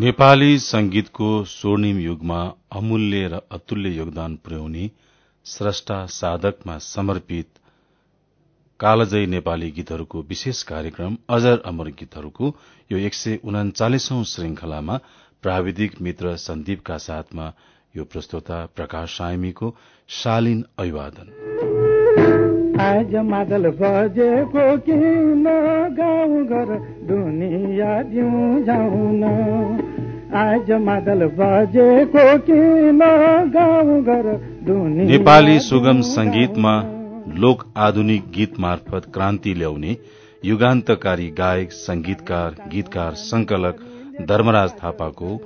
नेपाली संगीतको स्वर्णिम युगमा अमूल्य र अतुल्य योगदान पुर्याउने स्रष्टा साधकमा समर्पित कालजयी नेपाली गीतहरूको विशेष कार्यक्रम अजर अमर गीतहरूको यो एक सय उनाचालिसौं श्रृंखलामा प्राविधिक मित्र सन्दीपका साथमा यो प्रस्तोता प्रकाश सायमीको शालीन अभिवादन। आज मादल बजेको किन गाउँ घर नेपाली सुगम संगीतमा लोक आधुनिक गीत मार्फत क्रान्ति ल्याउने युगान्तकारी गायक संगीतकार गीतकार संकलक धर्मराज थापाको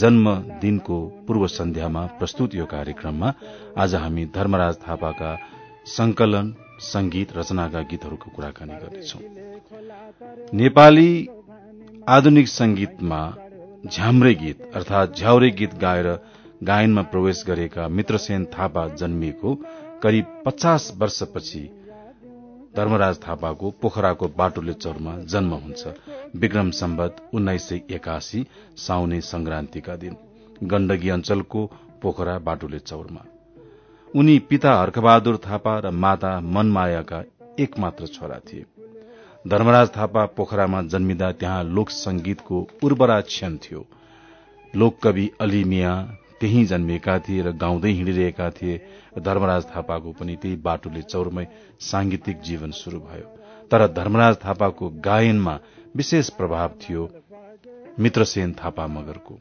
जन्म दिनको पूर्व सन्ध्यामा प्रस्तुत यो कार्यक्रममा आज हामी धर्मराज थापाका संकलन संगीत रचनाका गीतहरूको कुराकानी गर्नेछौ। नेपाली आधुनिक संगीतमा झ्याम्रे गीत अर्थात झ्याउरे गीत गाएर गायनमा प्रवेश गरेका मित्रसेन थापा जन्मिएको करिब पचास वर्षपछि धर्मराज थापाको पोखराको बाटोले चौरमा जन्म हुन्छ। विक्रम सम्बत उन्नाइस सय एकासी साउने संक्रान्तिका दिन गण्डकी अञ्चलको पोखरा बाटोले चौरमा। उनी पिता हर्कबहादुर थापा र माता मनमायाका एकमात्र छोरा थिए। धर्मराज थापा पोखरामा जन्मिँदा त्यहाँ लोक संगीतको उर्वरा क्षण थियो। लोककवि अली मिया त्यही जन्मिएका थिए र गाउँदै हिँडिरहेका थिए। धर्मराज थापाको पनि त्यही बाटोले चौरमै सांगीतिक जीवन शुरू भयो। तर धर्मराज थापाको गायनमा विशेष प्रभाव थियो मित्रसेन थापा मगरको।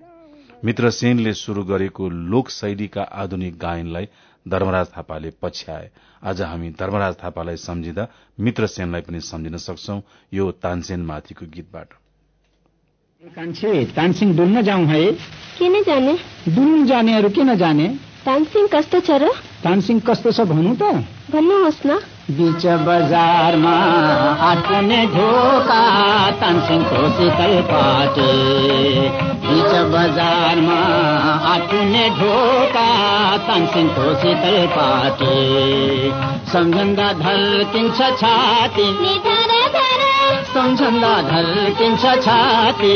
मित्रसेनले शुरू गरेको लोक शैलीका आधुनिक गायनलाई धर्मराज थापाले पछ्याए। आज हामी धर्मराज थापालाई सम्झिँदा मित्रसेनलाई पनि सम्झिन सक्छौ यो तानसेन माथिको गीतबाट। कान्छे तानसिंह डुल्न जाउँ है? किन जाने? डुल्नु जानेहरू किन जाने? तानसिंह कस्तो छ र? तानसिंह कस्तो छ भनौँ त। भन्नुहोस् न। बिच बजारमा आटुने ढोका तानसिंहको शीतल पाटे बिच बजारमा आटुने ढोका तानसिंहको शीतल पाटे सम्झन्दा ढल्किन्छ छाती। सम्झन्दा ढल्किन्छ छाती।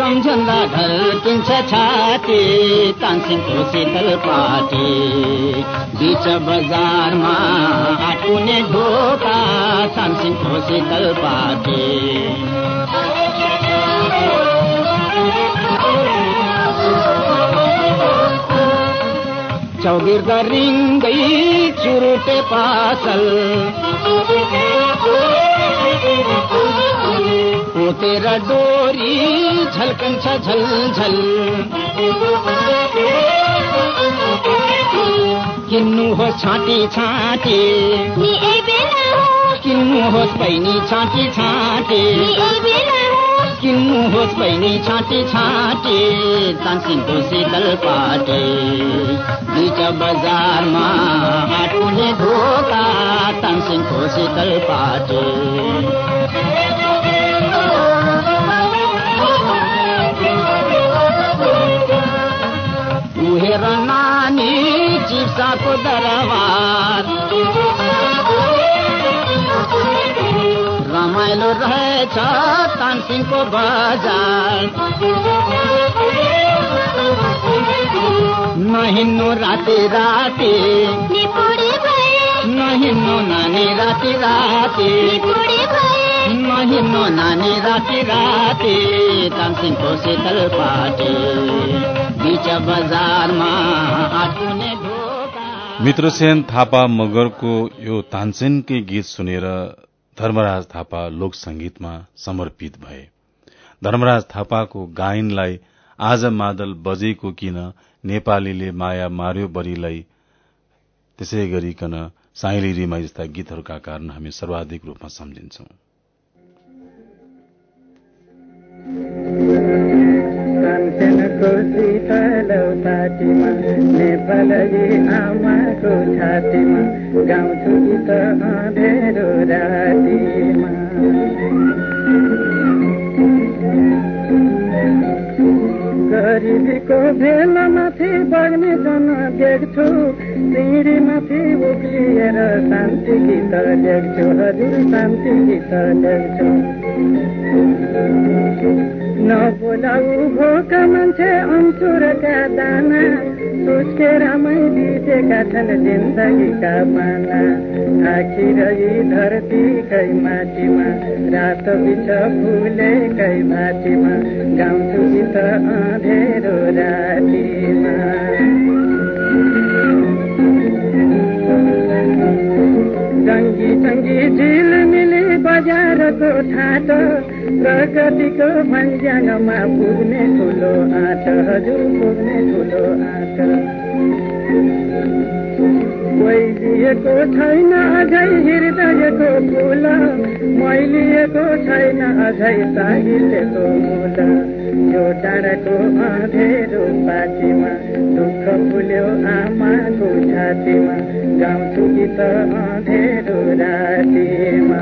सम्झन्दा ढल्किन्छ छाती तानसिंहको शीतल पाटी। बिच बजारमा आटुने ढोका तानसिंहको शीतल पाटी। चौगिर्द रिङ्गै चुरुटे पासल। पोतेर डोरी झल्कन्छ झलझल। किन्नुहोस् छाँटी छाँटी। किन्नुहोस् बहिनी छाँटी छाँटी। किन्नुहोस् बहिनी छाँटी छाँटी। तानसिंहको शीतल पाटे। बिच बजारमा आटुने ढोका तानसिंहको शीतल पाटे। उहेर नानी चिप्साको दरबार। रमाइलो रहेछ तानसिंहको बजार। नहिन्नु राति राति। नहिन्नु नानी राति राति। नहिन्नु नानी राति राति। तानसिंहको शीतल पाटी। मित्रसेन थापा मगरको यो तानसेनकै गीत सुनेर धर्मराज थापा लोक संगीतमा समर्पित भए। धर्मराज थापाको गायनलाई आज मादल बजेको किन नेपालीले माया मार्यो बरीलाई त्यसै गरिकन साइली रिमाई जस्ता गीतहरूका कारण हामी सर्वाधिक रूपमा सम्झिन्छौं। कान्छनको शीतल पाटीमा नेपाली आमाको छातीमा गाउँछु गीत अँधेरो रातीमा। गरिबीको भेलामाथि बग्ने जन देख्छु सिँढीमाथि उक्लिएर शान्ति गीत लेख्छु हजुर शान्ति गीत लेख्छु। नबोलाउ भोका मान्छे अन्तुरका दाना सुस्केरामै बितेका छन् जिन्दगीका पाना। आखिर यी धरतीकै माटीमा रात बिछ फुलेकै भाटीमा गाउँछु गीत अँधेरो रातीमा। जङ्गी जङ्गी झिलमिली बजारको ठाट प्रगतिको भन्ज्याङमा पुग्ने ठुलो आँट हजुर पुग्ने ठुलो आँट। मैलिएको छैन अझै हृदयको फुल मैलिएको छैन अझै साहित्यको मूल। यो डाँडाको अँधेरो पाटीमा दुःख फुल्यो आमाको छातीमा गाउँछु गीत अँधेरो रातीमा।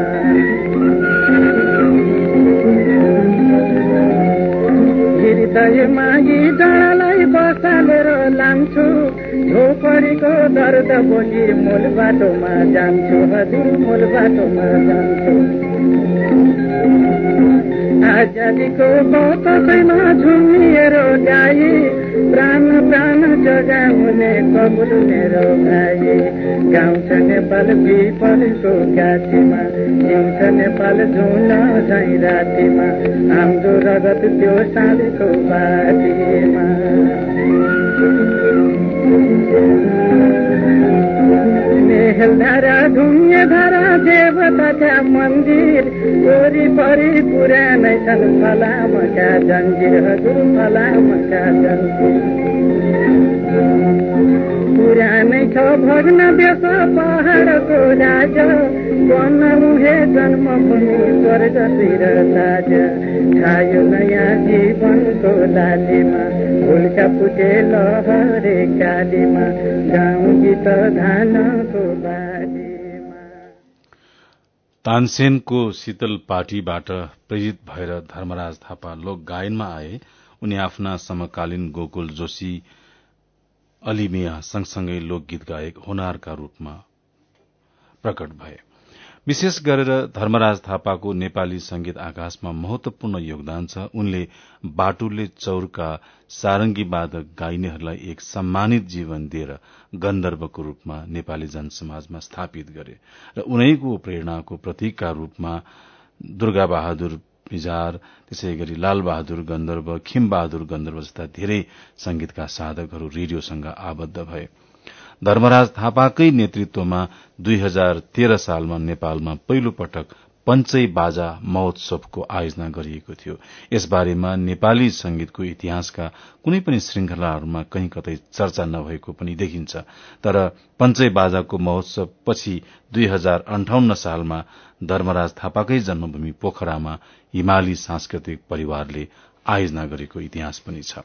हृदयमा यी डाँडालाई बसालेर लान्छु। झोपडीको दर्द बोली मूल बाटोमा जान्छु। हजुर मूल बाटोमा जान्छु। आजादीको बतसैमा झुमिएर गाई प्राण प्राण जगाउने कबुल मेरो भाइ। गाउँछ नेपाल विपलको गाछीमा जिउँछ नेपाल झुन झै रातिमा। हाम्रो रगत त्यो साँधेको बाटीमा। मेहलधारा ढुङ्गे धारा देवताका मन्दिर वरिपरि पुरानै छन् फलामका जन्जिर हजुर फलामका जन्जिर पुरानै छ भग्न देश पहाडको राज बनमुहे जन्मभूमि स्वर्गतिर साज। खायो नयाँ जीवनको लालीमा फुलका फुटे लहरे कालीमा गाउँ गीत धानको बालीमा तानसेनको शीतल पार्टीबाट प्रेरित भएर धर्मराज थापा लोक गायनमा आए। उनी आफ्ना समकालीन गोकुल जोशी अलिमिया सँगसँगै लोकगीत गायक होनारका रूपमा प्रकट भए। विशेष गरेर धर्मराज थापाको नेपाली संगीत आकाशमा महत्वपूर्ण योगदान छ। उनले बाटुले चौरका सारंगी वादक गाइनेहरूलाई एक सम्मानित जीवन दिएर गन्धर्वको रूपमा नेपाली जनसमाजमा स्थापित गरे र उनैको प्रेरणाको प्रतीकका रूपमा दुर्गा बहादुर पिजार त्यसै गरी लाल बहादुर गन्धर्व खिम बहादुर गन्धर्व जस्ता धेरै संगीतका साधकहरू रेडियोसँग आबद्ध भए। धर्मराज थापाकै नेतृत्वमा दुई हजार तेह्र सालमा नेपालमा पहिलो पटक पञ्चै बाजा महोत्सवको आयोजना गरिएको थियो। यसबारेमा नेपाली संगीतको इतिहासका कुनै पनि श्रृंखलाहरूमा कहीँ कतै चर्चा नभएको पनि देखिन्छ। तर पञ्चै बाजाको महोत्सव पछि दुई सालमा धर्मराज थापाकै जन्मभूमि पोखरामा हिमाली सांस्कृतिक परिवारले आयोजना गरेको इतिहास पनि छ।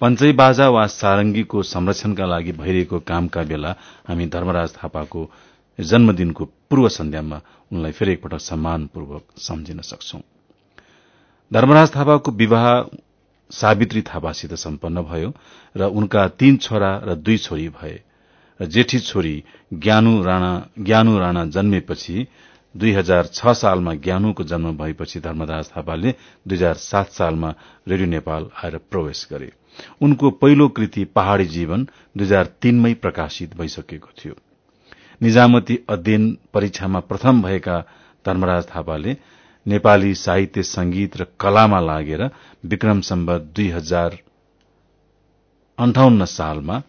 पञ्चै बाजा वा सारंगीको संरक्षणका लागि भइरहेको कामका बेला हामी धर्मराज थापाको जन्मदिनको पूर्व सन्ध्यामा उनलाई फेरि एकपटक सम्मानपूर्वक सम्झिन सक्छौ। धर्मराज थापाको विवाह सावित्री थापासित सम्पन्न भयो र उनका तीन छोरा र दुई छोरी भए र जेठी छोरी ज्ञानु राणा ज्ञानु राणा जन्मेपछि दुई हजार छ सालमा ज्ञानुको जन्म भएपछि धर्मराज थापाले दुई हजार सात सालमा रेडियो नेपाल आएर प्रवेश गरे। उनको पहिलो कृति पहाड़ी जीवन दुई हजार तीनमै प्रकाशित भइसकेको थियो। निजामती अध्ययन परीक्षामा प्रथम भएका धर्मराज थापाले नेपाली साहित्य संगीत र कलामा लागेर विक्रम सम्बत दुई हजार अन्ठाउन्न सालमा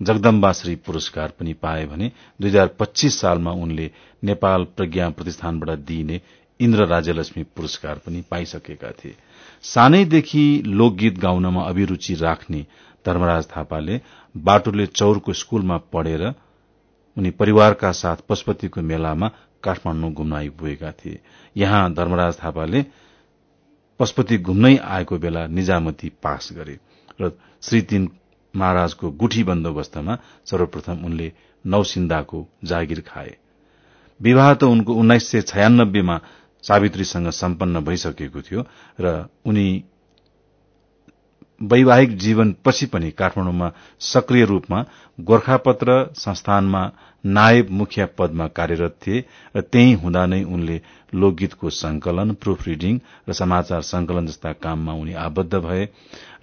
जगदम्बाश्री पुरस्कार पनि पाए भने दुई हजार पच्चीस सालमा उनले नेपाल प्रज्ञा प्रतिष्ठानबाट दिइने इन्द्र राज्यलक्ष्मी पुरस्कार पनि पाइसकेका थिए। सानैदेखि लोकगीत गाउनमा अभिरूचि राख्ने धर्मराज थापाले बाटोले चौरको स्कूलमा पढेर उनी परिवारका साथ पशुपतिको मेलामा काठमाडौँ घुम्न आइपुगेका थिए। यहाँ धर्मराज थापाले पशुपति घुम्नै आएको बेला निजामती पास गरे र श्री तीन महाराजको गुठी बन्दोबस्तमा सर्वप्रथम उनले नौसिन्दाको जागिर खाए। विवाह त उनको उन्नाइस सय छयानब्बेमा सावित्रीसँग सम्पन्न भइसकेको थियो र उनी वैवाहिक जीवनपछि पनि काठमाडौँमा सक्रिय रूपमा गोर्खापत्र संस्थानमा नायब मुखिया पदमा कार्यरत थिए र त्यही हुँदा नै उनले लोकगीतको संकलन प्रूफ रिडिङ र समाचार संकलन जस्ता काममा उनी आबद्ध भए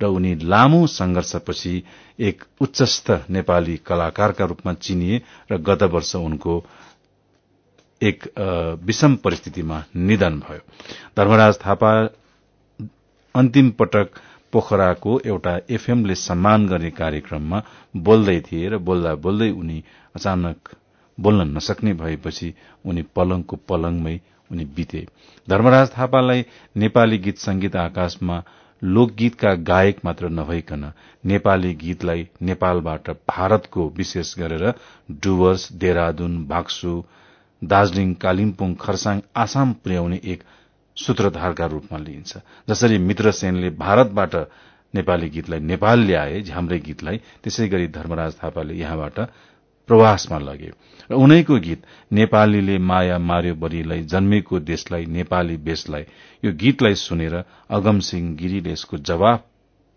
र उनी लामो संघर्षपछि एक उच्चस्थ नेपाली कलाकारका रूपमा चिनिए र गत वर्ष उनको एक विषम परिस्थितिमा निधन भयो। धर्मराज थापा अन्तिम पटक पोखराको एउटा एफएमले सम्मान गर्ने कार्यक्रममा बोल्दै थिए र बोल्दा बोल्दै उनी अचानक बोल्न नसक्ने भएपछि उनी पलङको पलङमै उनी बिते। धर्मराज थापालाई नेपाली गीत संगीत आकाशमा लोकगीतका गायक मात्र नभइकन नेपाली गीतलाई नेपालबाट भारतको विशेष गरेर डुवर्स देहरादून बाक्सु दार्जीलिङ कालिम्पोङ खरसाङ आसाम पुर्याउने एक सूत्रधारका रूपमा लिइन्छ। जसरी मित्र सेनले भारतबाट नेपाली गीतलाई नेपाल ल्याए झ्याम्रे गीतलाई त्यसै गरी धर्मराज थापाले यहाँबाट प्रवासमा लगे। र उनैको गीत नेपालीले माया मार्यो बरीलाई जन्मेको देशलाई नेपाली बेसलाई यो गीतलाई सुनेर अगमसिंह गिरीले यसको जवाफ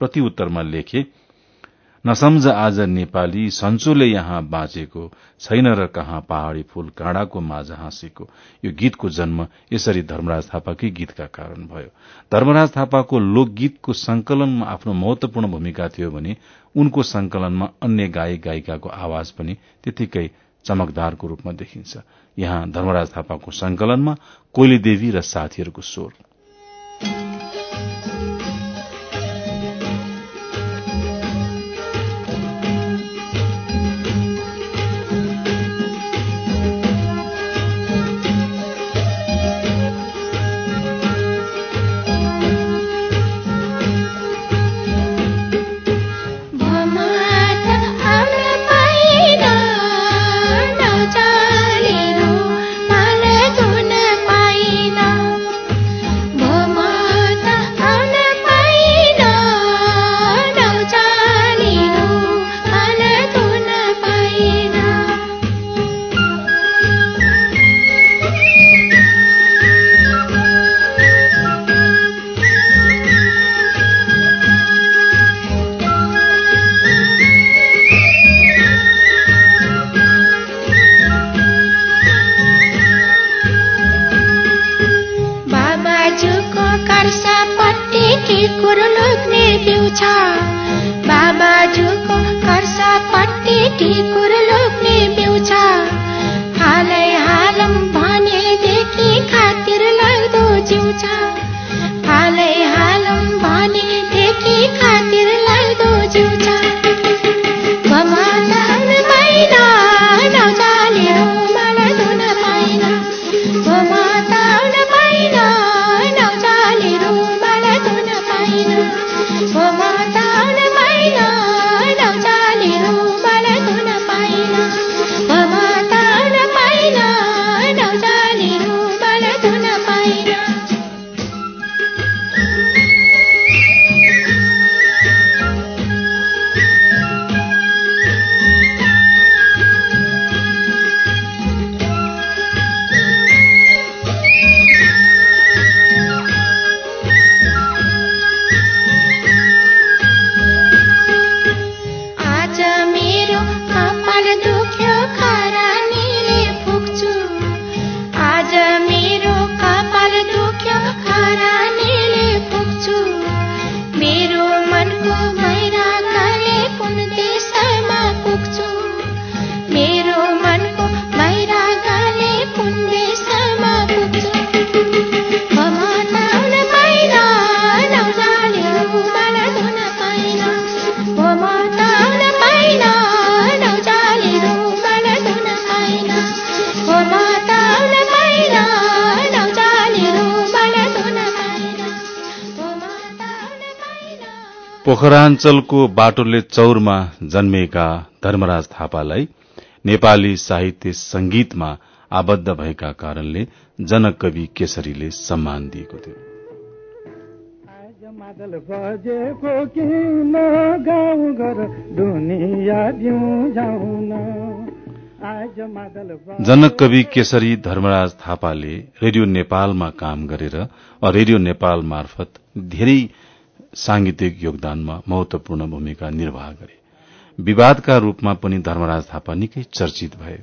प्रतिउत्तरमा लेखे नसम्झ आज नेपाली सन्चोले यहाँ बाँचेको छैन र कहाँ पहाड़ी फूल काँडाको माझ हाँसेको। यो गीतको जन्म यसरी धर्मराज थापाकै गीतका कारण भयो। धर्मराज थापाको लोकगीतको संकलनमा आफ्नो महत्वपूर्ण भूमिका थियो भने उनको संकलनमा अन्य गायक गायिकाको आवाज पनि त्यतिकै चमकदारको रूपमा देखिन्छ। यहाँ धर्मराज थापाको संकलनमा कोइली देवी र साथीहरूको स्वर। पोखराञ्चलको बाटोले चौरमा जन्मिएका धर्मराज थापालाई नेपाली साहित्य संगीतमा आबद्ध भएका कारणले जनकवि केसरीले सम्मान दिएको थियो। मादल बजेको किन गाउँ घर दुनिया दिउँ जाउन? जनक कवि केसरी धर्मराज थापाले रेडियो नेपालमा काम गरेर रेडियो नेपाल मार्फत धेरै सांगीतिक योगदानमा महत्वपूर्ण भूमिका निर्वाह गरे। विवादका रूपमा पनि धर्मराज थापा निकै चर्चित भए।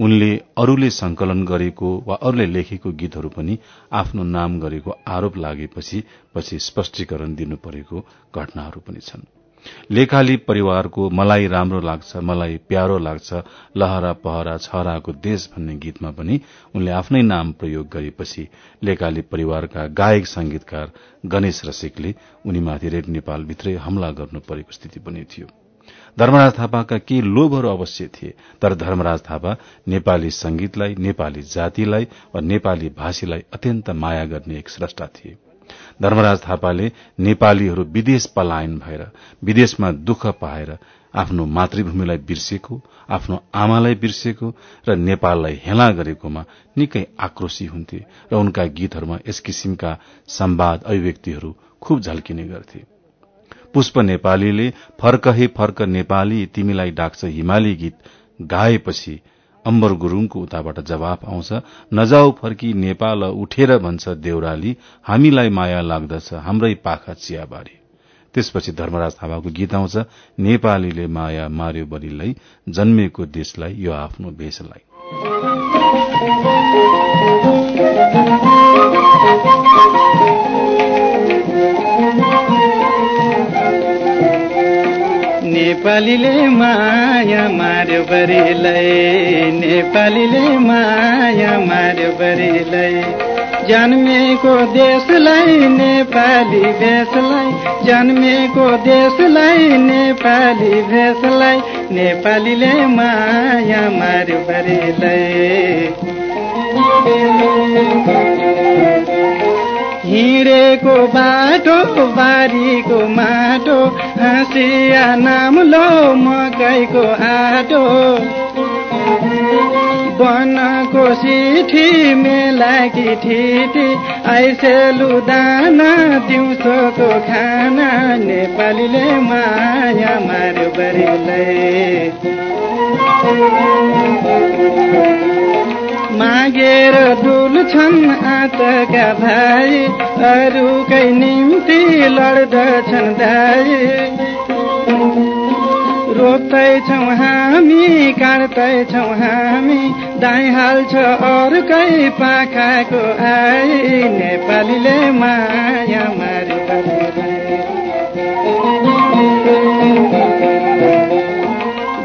उनले अरूले संकलन गरेको वा अरूले लेखेको गीतहरू पनि आफ्नो नाम गरेको आरोप लागेपछि पछि स्पष्टीकरण दिनु परेको घटनाहरू पनि छन्। लेखाली परिवारको मलाई राम्रो लाग्छ मलाई प्यारो लाग्छ लहरा पहरा छहराको देश भन्ने गीतमा पनि उनले आफ्नै नाम प्रयोग गरेपछि लेखाली परिवारका गायक संगीतकार गणेश रसिकले उनीमाथि रेड नेपालभित्रै हमला गर्नु परेको स्थिति पनि थियो। धर्मराज थापाका केही लोभहरू अवश्य थिए तर धर्मराज थापा नेपाली संगीतलाई नेपाली जातिलाई वा नेपाली भाषीलाई अत्यन्त माया गर्ने एक श्रष्टा थिए। धर्मराज थापाले नेपालीहरू विदेश पलायन भएर विदेशमा दुःख पाएर आफ्नो मातृभूमिलाई बिर्सेको आफ्नो आमालाई बिर्सेको र नेपाललाई हेला गरेकोमा निकै आक्रोशी हुन्थे र उनका गीतहरूमा यस किसिमका सम्वाद अभिव्यक्तिहरू खुब झल्किने गर्थे। पुष्प नेपालीले फर्क हे फर्क नेपाली तिमीलाई डाक्छ हिमाली गीत गाएपछि अम्बर गुरूङको उताबाट जवाफ आउँछ नजाऊ फर्की नेपाल उठेर भन्छ देउराली हामीलाई माया लाग्दछ हाम्रै पाखा चियाबारी। त्यसपछि धर्मराज थापाको गीत आउँछ नेपालीले माया मार्यो बलिलाई जन्मेको देशलाई यो आफ्नो भेषलाई। नेपालीले माया मार्यो बरीलाई नेपालीले माया मार्यो बरीलाई जन्मेको देशलाई नेपाली भेषलाई जन्मेको देशलाई नेपाली भेषलाई नेपालीले माया मार्यो बरीलाई हिँडेको बाटो बारीको माटो हाँसिया नाम लो मकैको आटो। वनको सिठी मेलाकी ठिटी आइसेलु दाना दिउँसोको खाना नेपालीले माया मार्यो बरीलाई मागेर डुल्छन् आतका भाइ अरूकै निम्ति लड्दछन् दाइ। रोप्दैछौ हामी काट्दैछौ हामी दाइ हाल्छ अरूकै पाखाको आई नेपालीले माया मारि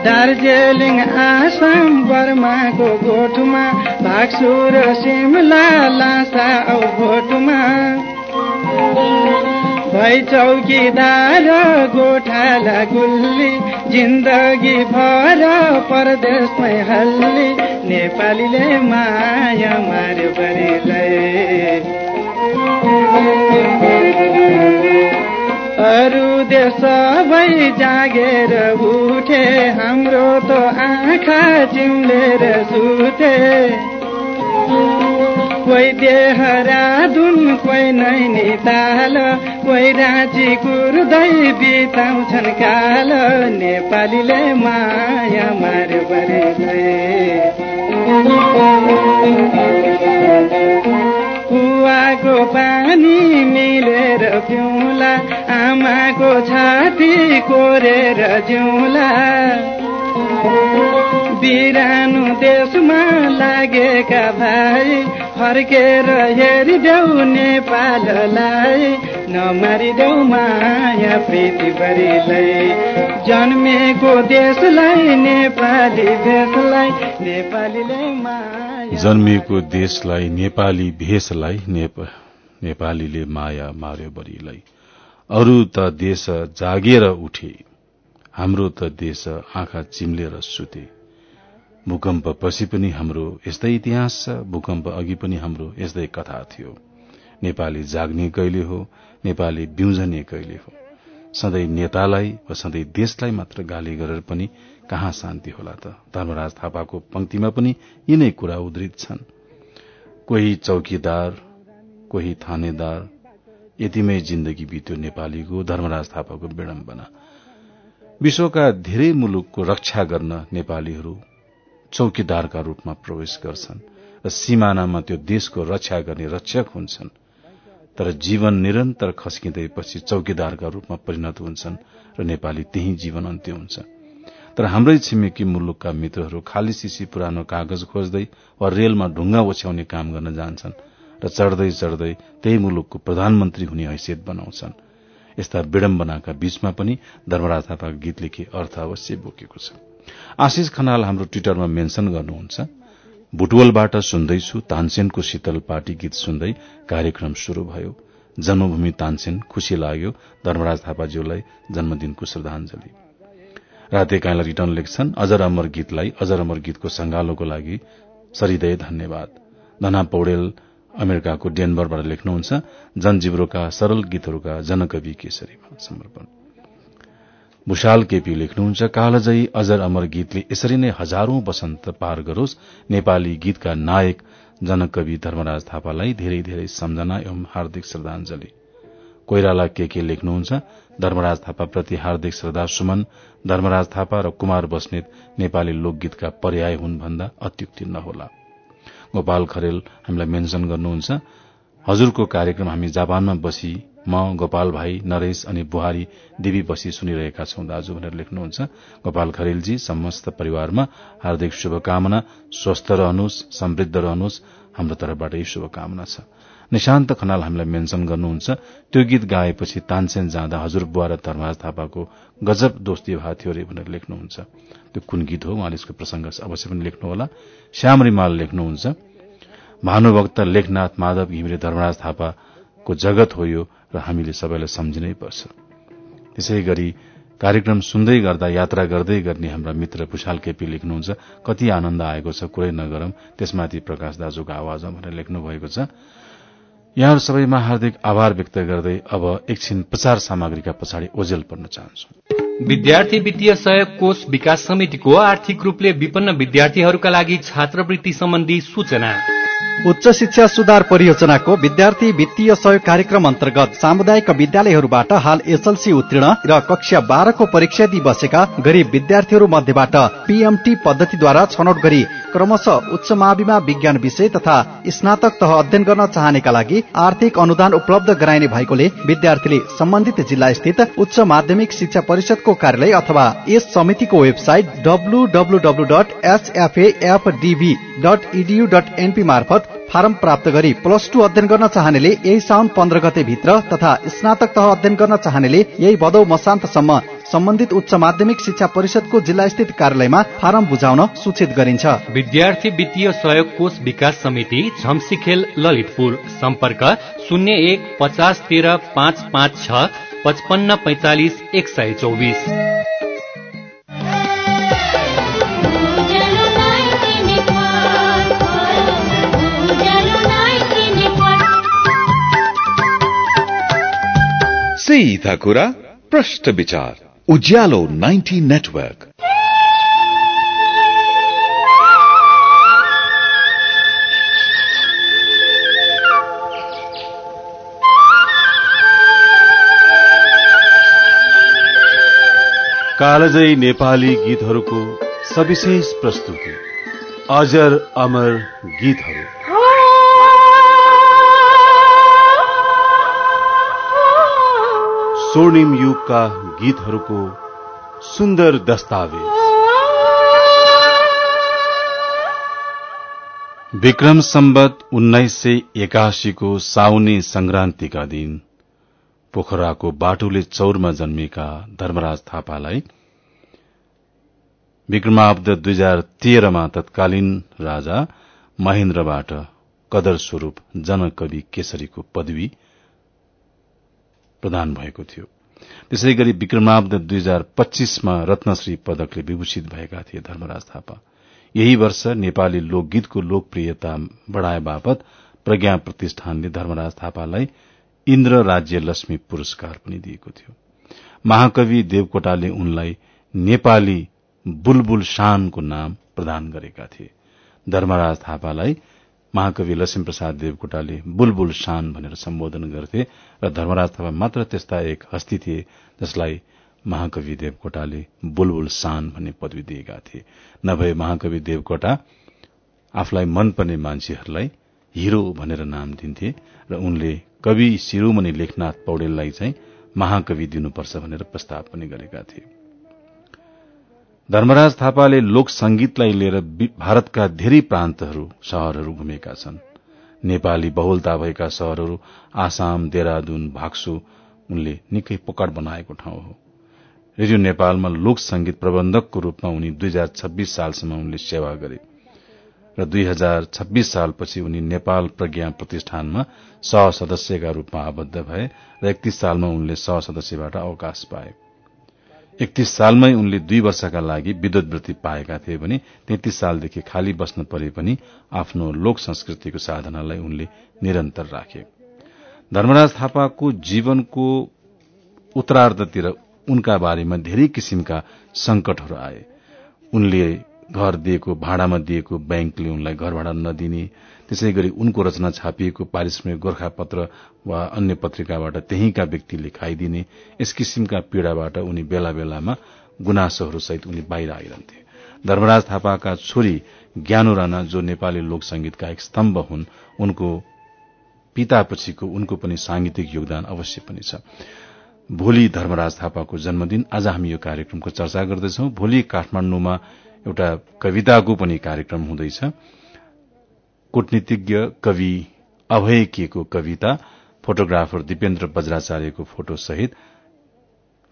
दार्जिलिङ आसाम बर्माको गोठमा भाग्सु र सिमला लासा औ भोटमा। भै चौकीदार गोठाला गुल्ली जिन्दगी भर परदेशमै हल्ली नेपालीले माया मार्यो बरीलाई अरू देश सबै जागेर उठे हाम्रो त आँखा चिम्लेर सुते। कोही देहरादुन कोही नैनीताल कोही राँची कुर्दै बिताउँछन् काल नेपालीले माया मार्यो कुवाको पानी मिलेर पिउला आमाको छाती कोरेर जिउला। बिरानो देशमा लागेका भाइ फर्केर हेरिदेऊ नेपाललाई। नमारिदेऊ माया प्रीति बरीलाई जन्मेको देशलाई नेपाली देशलाई नेपालीले माया जन्मिएको देशलाई नेपाली भेषलाई नेपालीले माया मार्यो बरीलाई अरू त देश जागेर उठे हाम्रो त देश आँखा चिम्लेर सुते। भूकम्प पछि पनि हाम्रो यस्तै इतिहास छ भूकम्प अघि पनि हाम्रो यस्तै कथा थियो। नेपाली जाग्ने कहिले हो नेपाली बिउजने कहिले हो? सधैँ नेतालाई वा सधैँ देशलाई मात्र गाली गरेर पनि कहाँ शान्ति होला त? धर्मराज थापाको पंक्तिमा पनि यिनै कुरा उद्धित छन्। कोही चौकीदार कोही थानेदार यतिमै जिन्दगी बित्यो नेपालीको धर्मराज थापाको विडम्बना। विश्वका धेरै मुलुकको रक्षा गर्न नेपालीहरू चौकीदारका रूपमा प्रवेश गर्छन् र सिमानामा त्यो देशको रक्षा गर्ने रक्षक हुन्छन्। तर जीवन निरन्तर खस्किँदैपछि चौकीदारका रूपमा परिणत हुन्छन् र नेपाली त्यही जीवन अन्त्य हुन्छ। तर हाम्रै छिमेकी मुलुकका मित्रहरू खाली सिसी पुरानो कागज खोज्दै वा रेलमा ढुङ्गा ओछ्याउने काम गर्न जान्छन् र चढ्दै चढ्दै त्यही मुलुकको प्रधानमन्त्री हुने हैसियत बनाउँछन्। यस्ता विडम्बनाका बीचमा पनि धर्मराज थापाको गीत लेखी अर्थ अवश्य बोकेको छ। आशिष खनाल हाम्रो ट्विटरमा मेन्शन गर्नुहुन्छ बुटवलबाट सुन्दैछु तानसेनको शीतल पार्टी गीत सुन्दै कार्यक्रम शुरू भयो। जन्मभूमि तानसेन खुशी लाग्यो धर्मराज थापाज्यूलाई जन्मदिनको श्रद्धांजलि राते काइला रिटर्न लेख्छन्। अजर अमर गीतलाई अजर अमर गीतको संगालोको लागि सरिदय धन्यवाद। धना पौडेल अमेरिकाको डेनबरबाट लेख्नुहुन्छ। जनजीवरोका सरल गीतहरूका जनकवि केसरीमा समर्पण भूषाल केपी लेख्नुहुन्छ कालजयी अजर अमर गीतले यसरी नै हजारौं वसन्त पार गरोस्। नेपाली गीतका नायक जनकवि धर्मराज थापालाई धेरै धेरै सम्झना एवं हार्दिक श्रद्धांजलि कोइराला के के लेख्नुहुन्छ धर्मराज थापाप्रति हार्दिक श्रद्धा सुमन धर्मराज थापा र कुमार बस्नेत नेपाली लोकगीतका पर्याय हुन् भन्दा अत्युक्ति नहोला। गोपाल खरेल हामीलाई मेन्शन गर्नुहुन्छ हजुरको कार्यक्रम हामी जापानमा बसी म गोपाल भाइ नरेश अनि बुहारी देवी बसी सुनिरहेका छौं दाजु भनेर लेख्नुहुन्छ। गोपाल खरेलजी समस्त परिवारमा हार्दिक शुभकामना स्वस्थ रहनुहोस् समृद्ध रहनुहोस् हाम्रो तर्फबाट यही शुभकामना छ। निशान्त खनाल हामीलाई मेन्शन गर्नुहुन्छ। त्यो गीत गाएपछि तानसेन जाँदा हजुर बुवा र धर्मराज थापाको गजब दोस्ती भएको थियो अरे भनेर लेख्नुहुन्छ। त्यो कुन गीत हो? उहाँले यसको प्रसंग अवश्य पनि लेख्नुहोला। श्याम रिमाल लेख्नुहुन्छ। भानुभक्त लेखनाथ माधव घिमिरे धर्मराज थापाको जगत हो यो र हामीले सबैलाई सम्झिनै पर्छ। त्यसै गरी कार्यक्रम सुन्दै गर्दा यात्रा गर्दै गर्ने हाम्रा मित्र पुषाल केपी लेख्नुहुन्छ कति आनन्द आएको छ कुरै नगरौं त्यसमाथि प्रकाश दाजुको आवाजमा भनेर लेख्नु भएको छ। यहाँहरू सबैमा हार्दिक आभार व्यक्त गर्दै अब एकछिन प्रचार सामग्रीका पछाडि ओझेल पर्न चाहन्छु। विद्यार्थी वित्तीय सहयोग कोष विकास समितिको आर्थिक रूपले विपन्न विद्यार्थीहरूका लागि छात्रवृत्ति सम्बन्धी सूचना। उच्च शिक्षा सुधार परियोजनाको विद्यार्थी वित्तीय सहयोग कार्यक्रम अन्तर्गत सामुदायिक विद्यालयहरूबाट हाल एसएलसी उत्तीर्ण र कक्षा बाह्रको परीक्षा दिई बसेका गरीब विद्यार्थीहरू मध्येबाट पीएमटी पद्धतिद्वारा छनौट गरी क्रमशः उच्च माविमा विज्ञान विषय तथा स्नातक तह अध्ययन गर्न चाहनेका लागि आर्थिक अनुदान उपलब्ध गराइने भएकोले विद्यार्थीले सम्बन्धित जिल्ला स्थित उच्च माध्यमिक शिक्षा परिषदको कार्यालय अथवा यस समितिको website W dot dot EDU dot NP मार्फत फारम प्राप्त गरी प्लस टू अध्ययन गर्न चाहनेले यही साउन पन्ध्र गते भित्र तथा स्नातक तह अध्ययन गर्न चाहनेले यही भदौ मसान्तसम्म सम्बन्धित उच्च माध्यमिक शिक्षा परिषदको जिल्ला स्थित कार्यालयमा फारम बुझाउन सूचित गरिन्छ। विद्यार्थी वित्तीय सहयोग कोष विकास समिति झम्सीखेल ललितपुर। सम्पर्क शून्य एक पचास तेह्र पाँच पाँच छ पचपन्न पैंतालिस एक सय चौबिस। सीधा कुरा प्रश्न विचार उज्यालो 90 नेटवर्क कालजयी नेपाली गीतहरूको सविशेष प्रस्तुति। अजर अमर गीतहरू। स्वर्णिम युगका गीतहरूको सुन्दर दस्तावेज। विक्रम सम्बत उन्नाइस सय एकासीको साउने संक्रान्तिका दिन पोखराको बाटोले चौरमा जन्मेका धर्मराज थापालाई विक्रमाब्द दुई हजार तेह्रमा तत्कालीन राजा महेन्द्रबाट कदर स्वरूप जनकवि केसरीको पदवी प्रदान भएको थियो। त्यसै गरी विक्रमाब्द दुई हजार पच्चीसमा रत्नश्री पदकले विभूषित भएका थिए धर्मराज थापा। यही वर्ष नेपाली लोकगीतको लोकप्रियता बढ़ाए बापत प्रज्ञा प्रतिष्ठानले धर्मराज थापालाई इन्द्र राज्य लक्ष्मी पुरस्कार पनि दिएको थियो। महाकवि देवकोटाले उनलाई नेपाली बुलबुल शानको नाम प्रदान गरेका थिए। धर्मराज थापालाई महाकवि लक्ष्मीप्रसाद देवकोटाले बुलबुल शान भनेर सम्बोधन गर्थे र धर्मराज थापा मात्र त्यस्ता एक हस्ती थिए जसलाई महाकवि देवकोटाले बुलबुल शान भन्ने पदवी दिएका थिए। नभए महाकवि देवकोटा आफूलाई मनपर्ने मान्छेहरूलाई हिरो भनेर नाम दिन्थे र उनले कवि शिरोमणि लेखनाथ पौडेललाई चाहिँ महाकवि दिनुपर्छ भनेर प्रस्ताव पनि गरेका थिए। धर्मराज थापाले लोक संगीतलाई लिएर भारतका धेरै प्रान्तहरू शहरहरू घुमेका छन्। नेपाली बहुलता भएका शहरहरू आसाम देहरादून भाक्सु उनले निकै पकड बनाएको ठाउँ हो। रेडियो नेपालमा लोक संगीत प्रबन्धकको रूपमा उनी दुई हजार छब्बीस सालसम्म उनले सेवा गरे र दुई हजार छब्बीस सालपछि उनी नेपाल प्रज्ञा प्रतिष्ठानमा सह सदस्यका रूपमा आबद्ध भए र एकतीस सालमा उनले सह सदस्यबाट अवकाश पाए। एकतीस सालमै उनले दुई वर्षका लागि विद्युत वृत्ति पाएका थिए भने तैतिस सालदेखि खाली बस्न परे पनि आफ्नो लोक संस्कृतिको साधनालाई उनले निरन्तर राखे। धर्मराज थापाको जीवनको उत्तरार्धतिर उनका बारेमा धेरै किसिमका संकटहरू आए। उनले घर दिएको भाडामा दिएको ब्याङ्कले उनलाई घर भाडा नदिने त्यसै गरी उनको रचना छापिएको पारिश्रमिक गोर्खा पत्र वा अन्य पत्रिकाबाट त्यहीका व्यक्तिले खाइदिने यस किसिमका पीड़ाबाट उनी बेला बेलामा गुनासोहरू सहित उनी बाहिर आइरहन्थे। धर्मराज थापाका छोरी ज्ञानो राणा जो नेपाली लोक संगीतका एक स्तम्भ हुन् उनको पितापछिको उनको पनि सांगीतिक योगदान अवश्य पनि छ। भोलि धर्मराज थापाको जन्मदिन आज हामी यो कार्यक्रमको चर्चा गर्दैछौ। भोलि काठमाण्डुमा एउटा कविताको पनि कार्यक्रम हुँदैछ। कूटनीतिज्ञ कवि अभय केको कविता फोटोग्राफर दिपेन्द्र बज्राचार्यको फोटो सहित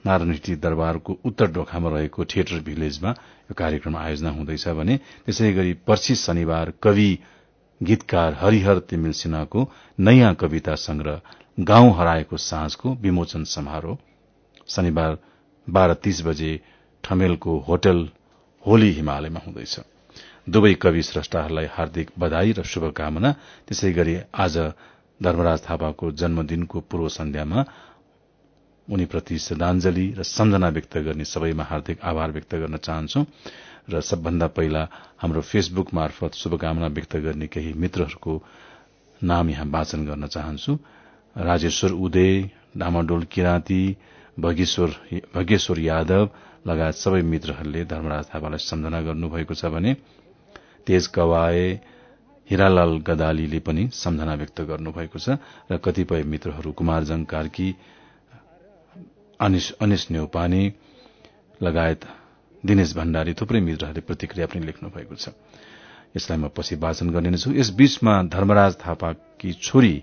नारायणहिटी दरबारको उत्तर डोखामा रहेको थिएटर भिलेजमा यो कार्यक्रम आयोजना हुँदैछ भने त्यसै गरी पर्सि शनिबार कवि गीतकार हरिहर तिमिल सिन्हाको नयाँ कविता संग्रह गाउँ हराएको साँझको विमोचन समारोह शनिबार बाह्र तीस बजे ठमेलको होटल होली हिमालयमा हुँदैछ। दुवै कवि श्रष्टाहरूलाई हार्दिक बधाई र शुभकामना। त्यसै गरी आज धर्मराज थापाको जन्मदिनको पूर्व सन्ध्यामा उनीप्रति श्रद्धांजलि र सम्झना व्यक्त गर्ने सबैमा हार्दिक आभार व्यक्त गर्न चाहन्छौ र सबभन्दा पहिला हाम्रो फेसबुक मार्फत शुभकामना व्यक्त गर्ने केही मित्रहरूको नाम यहाँ वाचन गर्न चाहन्छु। राजेश्वर उदय डामाडोल किराँती भगेश्वर यादव लगायत सबै मित्रहरूले धर्मराज थापालाई सम्झना गर्नुभएको छ भने तेज कवाए हिरालाल गदालीले पनि सम्झना व्यक्त गर्नुभएको छ र कतिपय मित्रहरू कुमारजङ कार्की अनिश न्यौपाने लगायत दिनेश भण्डारी थुप्रै मित्रहरूले प्रतिक्रिया पनि लेख्नु भएको छ। यसलाई म पछि वाचन गर्ने नै छु यस बीचमा धर्मराज थापाकी छोरी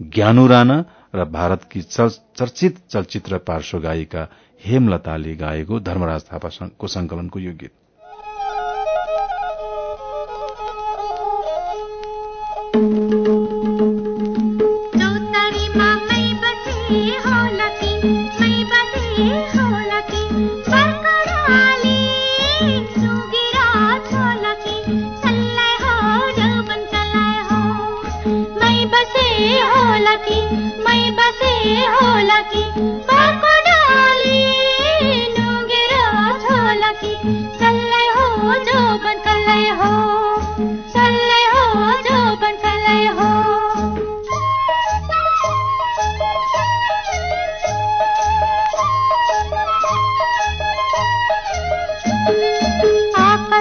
ज्ञानु राणा र भारतकी चर्चित चलचित्र पार्श्व गायिका हेमलताले गाएको धर्मराज थापाको संकलनको यो गीत।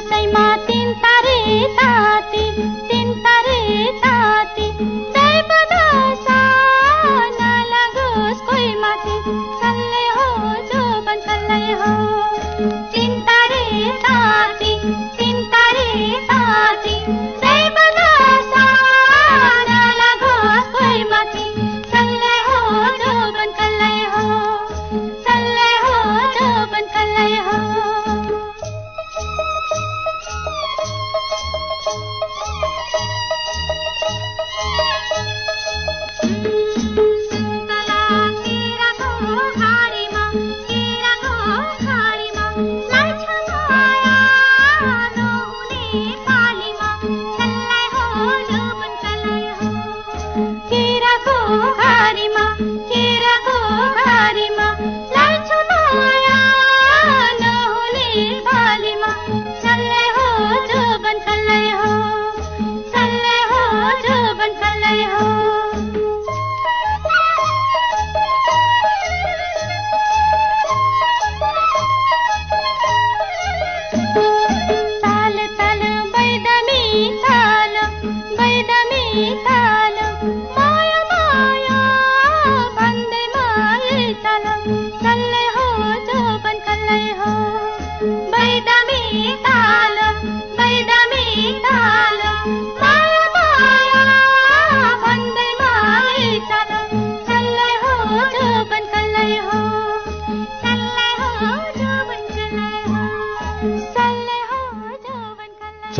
ないま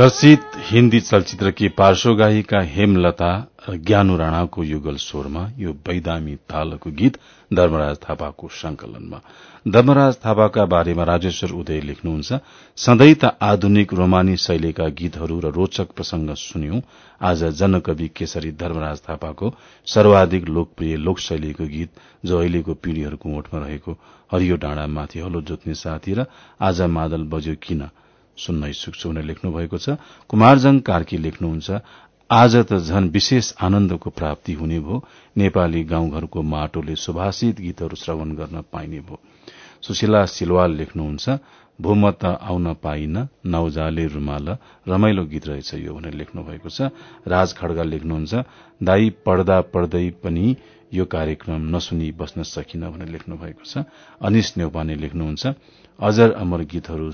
चर्चित हिन्दी चलचित्रकी पार्श्वगायिका हेमलता र ज्ञानु राणाको युगल स्वरमा यो बैदामी तालको गीत धर्मराज थापाको संकलनमा धर्मराज थापाका बारेमा राजेश्वर उदय लेख्नुहुन्छ सधैँ त आधुनिक रोमानी शैलीका गीतहरू र रोचक प्रसंग सुन्यौं। आज जनकवि केसरी धर्मराज थापाको सर्वाधिक लोकप्रिय लोक शैलीको गीत जो अहिलेको पीढ़ीहरूको ओठमा रहेको हरियो डाँडा माथि हलो जोत्ने साथी र आज मादल बज्यो किन? सुन्न इच्छुक छु लेख्नु भएको छ। कुमारजङ कार्की लेख्नुहुन्छ आज त झन विशेष आनन्दको प्राप्ति हुने भो नेपाली गाउँघरको माटोले सुभाषित गीतहरू श्रवण गर्न पाइने भो सुशीला सिलवाल लेख्नुहुन्छ भूम त आउन पाइन नौजाले रुमाल रमाइलो गीत रहेछ यो भनेर लेख्नु भएको छ। राज खड्गा लेख्नुहुन्छ दाई पढ्दा पढ्दै पनि यो कार्यक्रम नसुनी बस्न सकिन भनेर लेख्नु भएको छ। अनिश नेौपाने लेख्नुहुन्छ अजर अमर गीतहरू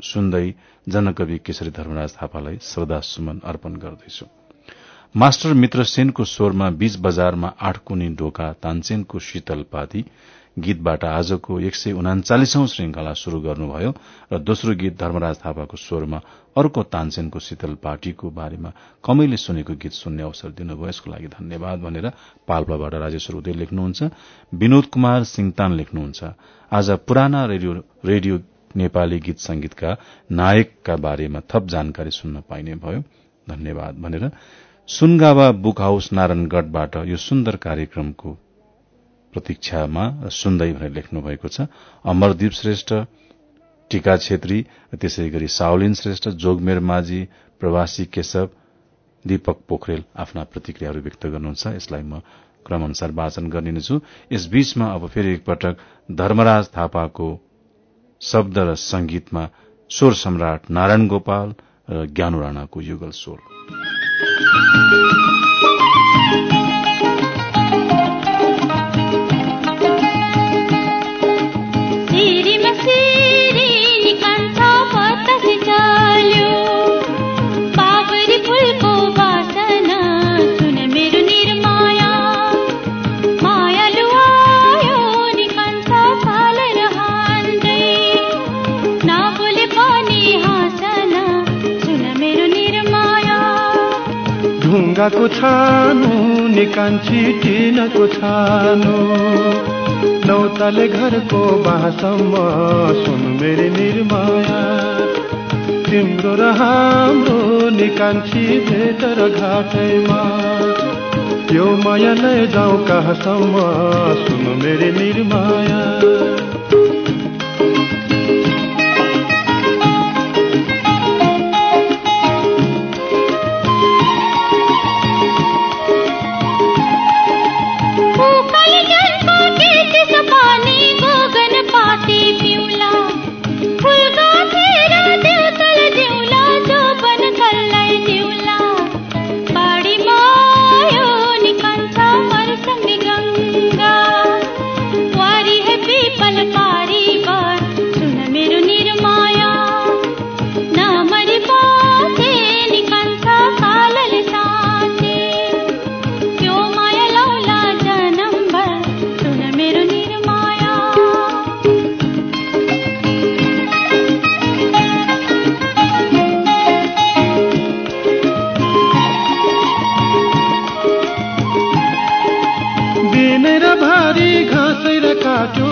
सुन्दै जनकवि केशरी धर्मराज थापालाई श्रद्धा सुमन अर्पण गर्दैछु। मास्टर मित्र सेनको स्वरमा बीच बजारमा आठकुनी ढोका तानसेनको शीतल पाती गीतबाट आजको एक सय उनाचालिसौं श्रृंखला शुरू गर्नुभयो र दोस्रो गीत धर्मराज थापाको स्वरमा अर्को तानसेनको शीतल पार्टीको बारेमा कमैले सुनेको गीत सुन्ने अवसर दिनुभयो। यसको लागि धन्यवाद भनेर पाल्पाबाट राजेश्वर उदय लेख्नुहुन्छ विनोद कुमार सिङतान लेख्नुहुन्छ। आज पुराना रेडियो, रेडियो नेपाली गीत संगीतका नायकका बारेमा थप जानकारी सुन्न पाइने भयो। धन्यवाद भनेर सुनगावा बुक हाउस नारायणगढ़बाट यो सुन्दर कार्यक्रमको प्रतीक्षामा सुन्दै भनेर लेख्नु भएको छ। अमरदीप श्रेष्ठ टीका छेत्री त्यसै गरी साउलिन श्रेष्ठ जोगमेर माझी प्रवासी केशव दीपक पोखरेल आफ्ना प्रतिक्रियाहरू व्यक्त गर्नुहुन्छ। यसलाई म क्रम अनुसार वाचन गर्ने छु यस बीचमा अब फेरि एकपटक धर्मराज थापाको शब्द र संगीतमा स्वर सम्राट नारायण गोपाल र ज्ञानु राणाको युगल स्वर। ढुङ्गाको छानो निकान्छी टिनको छानो। नौताले घरको बासम्म सुन मेरी निर्माया। तिम्रो र हाम्रो र घाटैमा। यो माया जाउँ कहाँसम्म सुन मेरी निर्माया।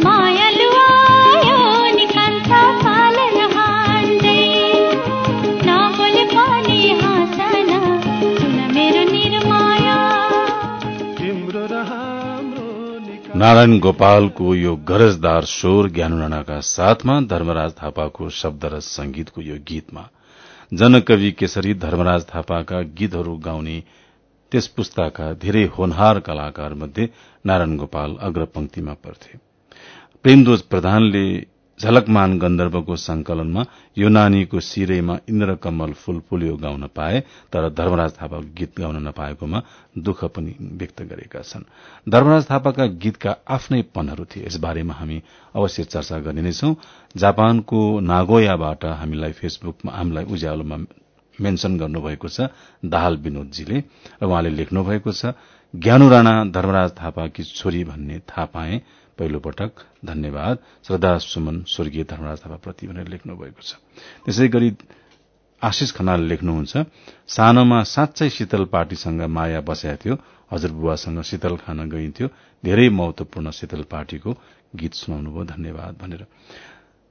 माया। लुआयो निकान्छ पालन हान्दै नबोले पनि हाँसन सुन मेरो निर्माया तिम्रो र नारायण गोपालको यो गरजदार स्वर ज्ञानु राणाका साथमा धर्मराज थापाको शब्द र संगीतको यो गीतमा जनकवि केसरी धर्मराज थापाका गीतहरू गाउने त्यस पुस्ताका धेरै होनहार कलाकार मध्ये नारायण गोपाल अग्रपंक्तिमा पर्थे प्रेमदोज प्रधानले झलकमान गन्धर्वको संकलनमा यो नानीको शिरैमा इन्द्रकमल फूल फुल्यो गाउन पाए तर धर्मराज थापाको गीत गाउन नपाएकोमा दुःख पनि व्यक्त गरेका छन्। धर्मराज थापाका गीतका आफ्नै पनहरू थिए। यसबारेमा हामी अवश्य चर्चा गर्ने नै छौं। जापानको नागोयाबाट हामीलाई फेसबुकमा हामीलाई उज्यालोमा मेन्शन गर्नुभएको छ दाहाल विनोदजीले। र उहाँले लेख्नु भएको छ ज्ञानु राणा धर्मराज थापाकी छोरी भन्ने थाहा पाए पहिलो पटक धन्यवाद। श्रद्धा सुमन स्वर्गीय धर्मराज थापाप्रति भनेर लेख्नु भएको छ। त्यसै गरी आशिष खनाल लेख्नुहुन्छ सानोमा साँच्चै शीतल पार्टीसँग माया बसेका थियो। हजुरबुवासँग शीतल खान गइन्थ्यो। धेरै महत्वपूर्ण शीतल पार्टीको गीत सुनाउनुभयो। धन्यवाद भनेर।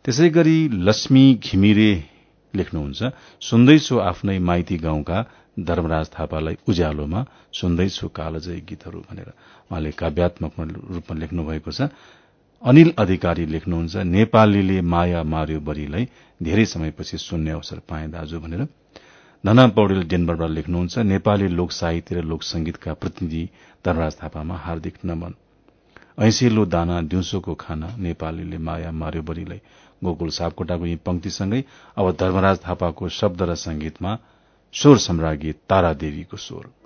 त्यसै गरी लक्ष्मी घिमिरे लेख्नुहुन्छ। सुन्दैछु आफ्नै माइती गाउँका धर्मराज थापालाई उज्यालोमा सुन्दैछु कालजय गीतहरू भनेर उहाँले काव्यात्मक रूपमा लेख्नु भएको छ। अनिल अधिकारी लेख्नुहुन्छ नेपालीले माया मार्यो बरीलाई धेरै समयपछि सुन्ने अवसर पाए दाजु भनेर। धना पौडेल डेनबरबाट लेख्नुहुन्छ नेपाली लोक साहित्य र लोक संगीतका प्रतिनिधि धर्मराज थापामा हार्दिक नमन। ऐसेलो दाना दिउँसोको खाना नेपालीले माया मार्यो बरीलाई गोकुल सापकोटाको यी पंक्तिसँगै अब धर्मराज थापाको शब्द र संगीतमा स्वर सम्राज्ञी तारादेवीको स्वर।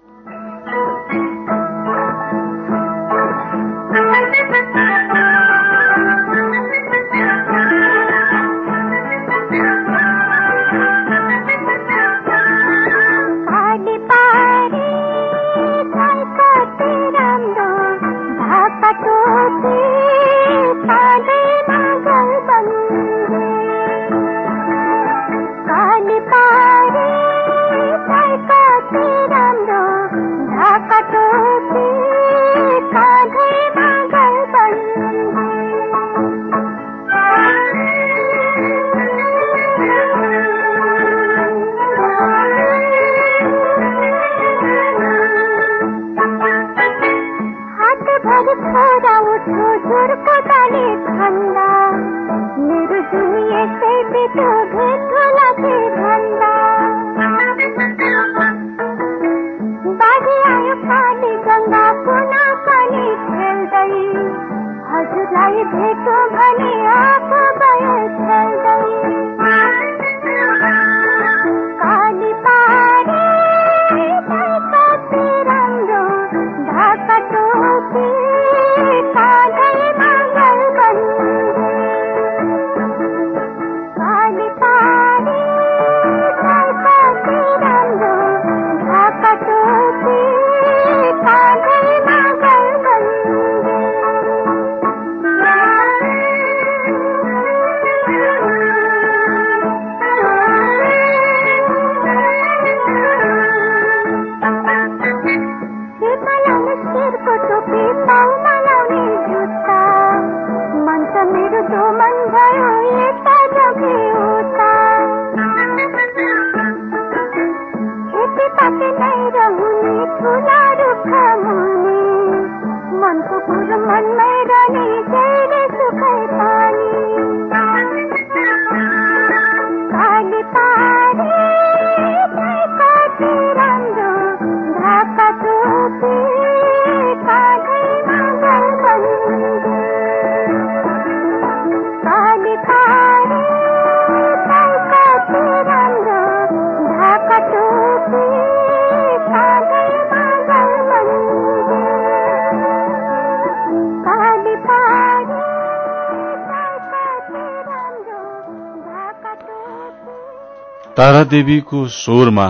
तारादेवीको स्वरमा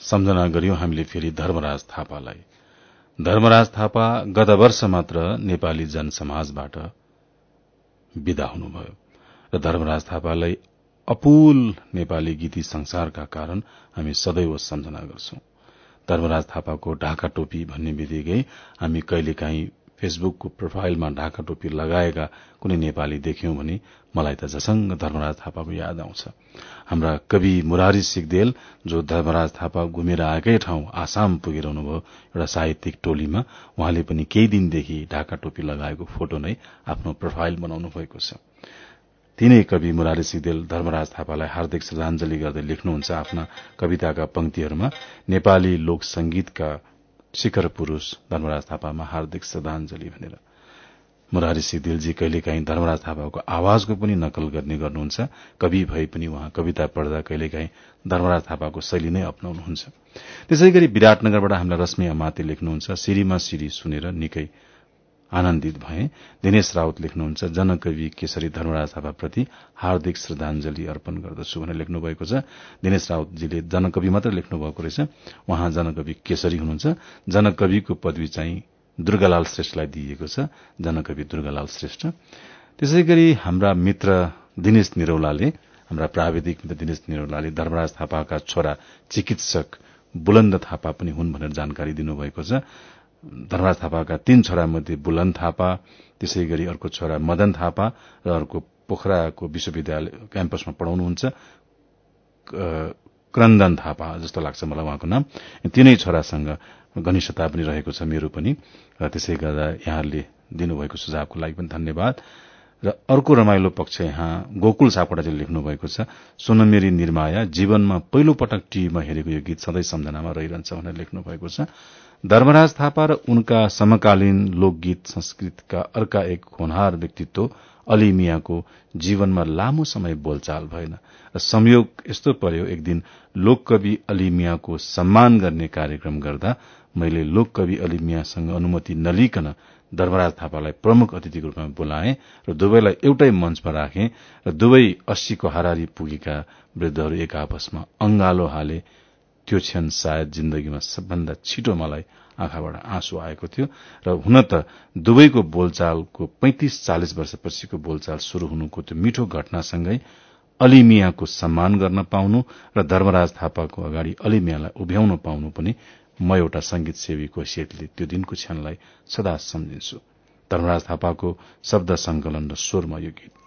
सम्झना गर्यौं हामीले फेरि धर्मराज थापालाई। धर्मराज थापा गत वर्ष मात्र नेपाली जनसमाजबाट विदा हुनुभयो र धर्मराज थापालाई अपूल नेपाली गीती संसारका कारण हामी सदैव सम्झना गर्छौं। धर्मराज थापाको ढाका टोपी भन्ने बित्तिकै हामी कहिलेकाहीँ फेसबुकको प्रोफाइलमा ढाका टोपी लगाएका कुनै नेपाली देख्यौं भने मलाई त झसंग धर्मराज थापाको याद आउँछ। हाम्रा कवि मुरारी सिगदेल जो धर्मराज थापा घुमेर आएकै ठाउँ आसाम पुगिरहनुभयो एउटा साहित्यिक टोलीमा उहाँले पनि केही दिनदेखि ढाका टोपी लगाएको फोटो नै आफ्नो प्रोफाइल बनाउनु भएको छ। तीनै कवि मुरारी सिगदेल धर्मराज थापालाई हार्दिक श्रद्धांजलि गर्दै लेख्नुहुन्छ आफ्ना कविताका पंक्तिहरूमा नेपाली लोक संगीतका शिखर पुरूष धर्मराज थापामा हार्दिक श्रद्धांजलि भनेर मुरारी सिदिलजी कहिलेकाहीँ धर्मराज थापाको आवाजको पनि नकल गर्ने गर्नुहुन्छ। कवि भए पनि उहाँ कविता पढ्दा कहिलेकाहीँ धर्मराज थापाको शैली नै अप्नाउनुहुन्छ। त्यसै गरी विराटनगरबाट हामीलाई रश्मि अमाते लेख्नुहुन्छ। सिरीमा सिरी सुनेर निकै आनन्दित भए। दिनेश राउत लेख्नुहुन्छ जनकवि केशरी धर्मराज थापाप्रति हार्दिक श्रद्धांजलि अर्पण गर्दछु भनेर लेख्नु भएको छ। दिनेश राउतजीले जनकवि मात्र लेख्नु भएको रहेछ। उहाँ जनकवि केशरी हुनुहुन्छ। जनकविको पदवी चाहिँ दुर्गालाल श्रेष्ठलाई दिइएको छ। जनकवि दुर्गालाल श्रेष्ठ। त्यसै गरी हाम्रा मित्र दिनेश निरौलाले हाम्रा प्राविधिक मित्र दिनेश निरौलाले धर्मराज थापाका छोरा चिकित्सक बुलन्द थापा पनि हुन् भनेर जानकारी दिनुभएको छ। धर्मराज थापाका तीन छोरा मध्ये बुलन्द थापा त्यसै गरी अर्को छोरा मदन थापा र अर्को पोखराको विश्वविद्यालय क्याम्पसमा पढ़ाउनुहुन्छ क्रन्दन थापा जस्तो लाग्छ मलाई उहाँको नाम। तीनै छोरासँग घनिष्ठता पनि रहेको छ मेरो पनि र त्यसै गर्दा यहाँहरूले दिनुभएको सुझावको लागि पनि धन्यवाद। र अर्को रमाइलो पक्ष यहाँ गोकुल सापकोटाजीले लेख्नु भएको छ सोनमेरी निर्माया जीवनमा पहिलो पटक टीभीमा हेरेको यो गीत सधैँ सम्झनामा रहिरहन्छ भनेर लेख्नु भएको छ। धर्मराज थापा र उनका समकालीन लोकगीत संस्कृतका अर्का एक होनहार व्यक्तित्व अली मियाको जीवनमा लामो समय बोलचाल भएन र संयोग यस्तो पर्यो एक दिन लोककवि अली मियाको सम्मान गर्ने कार्यक्रम गर्दा मैले लोककवि अली मियासँग अनुमति नलिकन धर्मराज थापालाई प्रमुख अतिथिको रूपमा बोलाए र दुवैलाई एउटै मंचमा राखे र दुवै अस्सीको हारारी पुगेका वृद्धहरू एक आपसमा अंगालो हाले त्यो क्षण सायद जिन्दगीमा सबभन्दा छिटो मलाई आँखाबाट आँसु आएको थियो र हुन त दुवैको बोलचालको पैंतिस चालिस वर्षपछिको बोलचाल शुरू हुनुको त्यो मिठो घटनासँगै अलिमियाको सम्मान गर्न पाउनु र धर्मराज थापाको अगाडि अलिमियालाई उभ्याउन पाउनु पनि म एउटा संगीत सेवीको हैसियतले त्यो दिनको क्षणलाई सदा सम्झिन्छु। धर्मराज थापाको शब्द संकलन र स्वरमा यो गीत।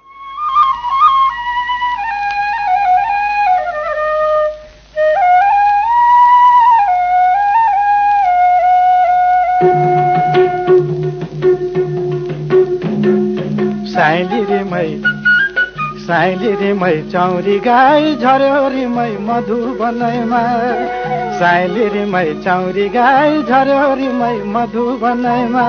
साइली मै चौरी गाई झर्यो रे मै मधु बनैमा साइली रे मै चौरी गाई झर्यो रे मै मधु बनैमा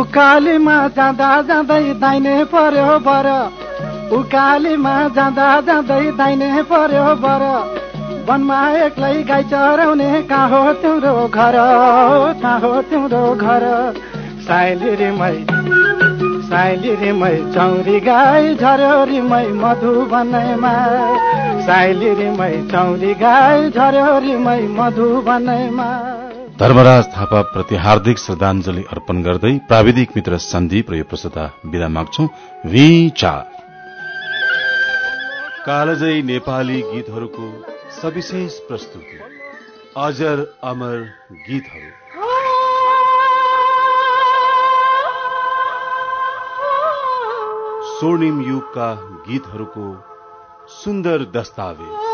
उकालीमा जाँदा जाँदै दाइने पर्यो बर। उकालीमा जाँदा जाँदै दाइने पर्यो बर। वनमा एक्लै गाई चराउने कहाँ हो तिम्रो घर? कहाँ हो तिम्रो घर? साइली रे मै साइली रे मै चौरी गाई झर्यो रे मै मधु बनैमा साइली रे मै चौरी गाई झर्यो रे मै मधु बनैमा धर्मराज थापा प्रति हार्दिक श्रद्धांजलि अर्पण गर्दै प्राविधिक मित्र सन्दीप र यो प्रस्तुता विदा माग्छौ। चा कालजयी नेपाली गीतहरूको सविशेष प्रस्तुति। अजर अमर गीतहरू। स्वर्णिम युगका गीतहरूको सुन्दर दस्तावेज।